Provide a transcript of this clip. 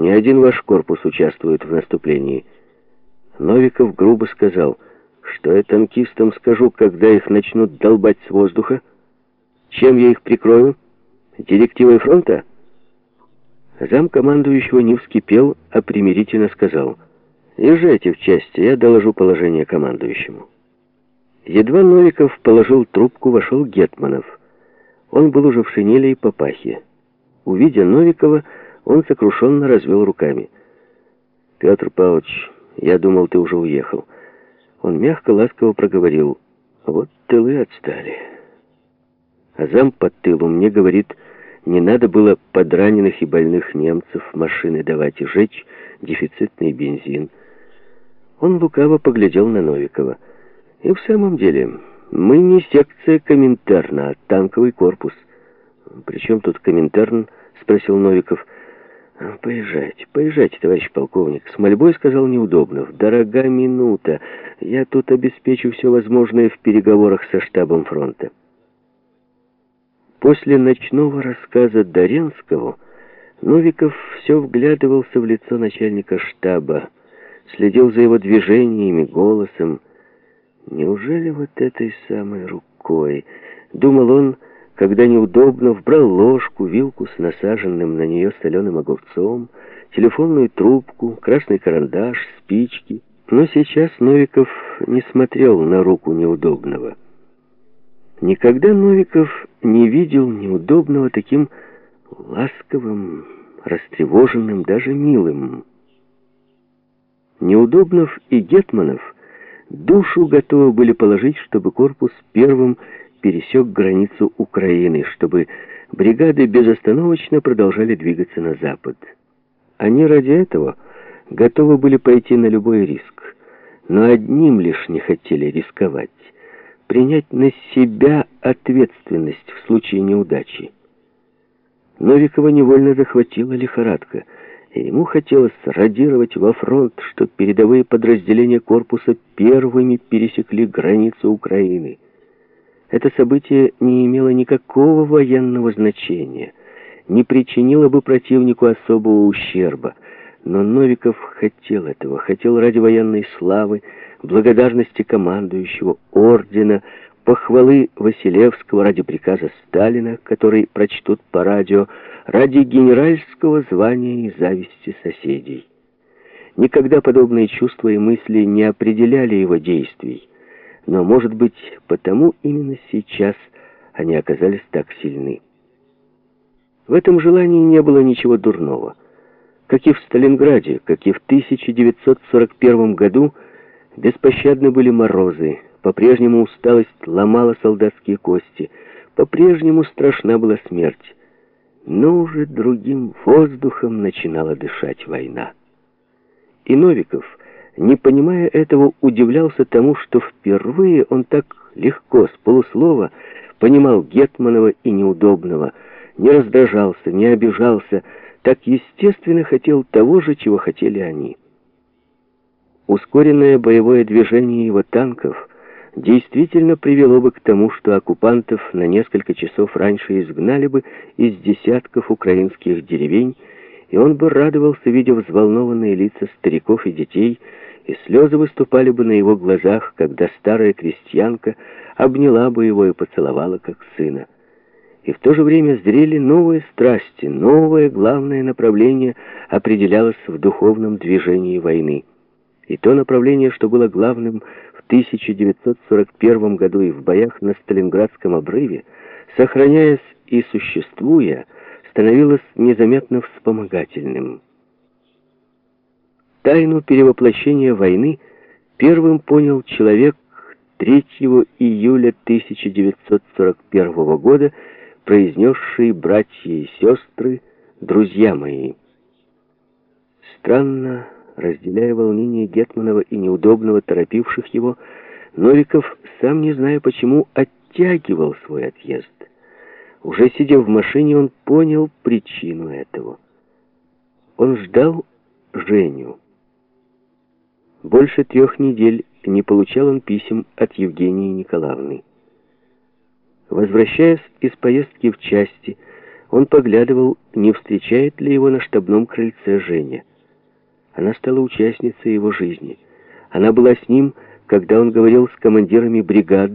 Ни один ваш корпус участвует в наступлении. Новиков грубо сказал, что я танкистам скажу, когда их начнут долбать с воздуха. Чем я их прикрою? Директивой фронта? Зам командующего не вскипел, а примирительно сказал, «Езжайте в части, я доложу положение командующему». Едва Новиков положил трубку, вошел Гетманов. Он был уже в шинели и папахе. Увидя Новикова, он сокрушенно развел руками. «Петр Павлович, я думал, ты уже уехал». Он мягко, ласково проговорил. «Вот тылы отстали». А зам под тылу мне говорит, не надо было подраненных и больных немцев машины давать и жечь дефицитный бензин. Он лукаво поглядел на Новикова. И в самом деле, мы не секция Коминтерна, а танковый корпус. «Причем тут Коминтерн?» — спросил Новиков. «Поезжайте, поезжайте, товарищ полковник». С мольбой сказал Неудобнов. «Дорога минута. Я тут обеспечу все возможное в переговорах со штабом фронта». После ночного рассказа Доренского Новиков все вглядывался в лицо начальника штаба, следил за его движениями, голосом. Неужели вот этой самой рукой? Думал он, когда неудобно вбрал ложку, вилку с насаженным на нее соленым огурцом, телефонную трубку, красный карандаш, спички. Но сейчас Новиков не смотрел на руку неудобного. Никогда Новиков не видел неудобного таким ласковым, растревоженным, даже милым. Неудобнов и Гетманов душу готовы были положить, чтобы корпус первым пересек границу Украины, чтобы бригады безостановочно продолжали двигаться на запад. Они ради этого готовы были пойти на любой риск, но одним лишь не хотели рисковать принять на себя ответственность в случае неудачи. Новикова невольно захватила лихорадка, и ему хотелось радировать во фронт, что передовые подразделения корпуса первыми пересекли границу Украины. Это событие не имело никакого военного значения, не причинило бы противнику особого ущерба, но Новиков хотел этого, хотел ради военной славы, благодарности командующего, ордена, похвалы Василевского ради приказа Сталина, который прочтут по радио, ради генеральского звания и зависти соседей. Никогда подобные чувства и мысли не определяли его действий, но, может быть, потому именно сейчас они оказались так сильны. В этом желании не было ничего дурного. Как и в Сталинграде, как и в 1941 году, Беспощадны были морозы, по-прежнему усталость ломала солдатские кости, по-прежнему страшна была смерть. Но уже другим воздухом начинала дышать война. И Новиков, не понимая этого, удивлялся тому, что впервые он так легко, с полуслова, понимал Гетманова и Неудобного, не раздражался, не обижался, так естественно хотел того же, чего хотели они. Ускоренное боевое движение его танков действительно привело бы к тому, что оккупантов на несколько часов раньше изгнали бы из десятков украинских деревень, и он бы радовался, видя взволнованные лица стариков и детей, и слезы выступали бы на его глазах, когда старая крестьянка обняла бы его и поцеловала, как сына. И в то же время зрели новые страсти, новое главное направление определялось в духовном движении войны. И то направление, что было главным в 1941 году и в боях на Сталинградском обрыве, сохраняясь и существуя, становилось незаметно вспомогательным. Тайну перевоплощения войны первым понял человек 3 июля 1941 года, произнесший «братья и сестры, друзья мои». Странно, разделяя волнение Гетманова и неудобного торопивших его, Новиков, сам не зная почему, оттягивал свой отъезд. Уже сидя в машине, он понял причину этого. Он ждал Женю. Больше трех недель не получал он писем от Евгении Николаевны. Возвращаясь из поездки в части, он поглядывал, не встречает ли его на штабном крыльце Женя. Она стала участницей его жизни. Она была с ним, когда он говорил с командирами бригад,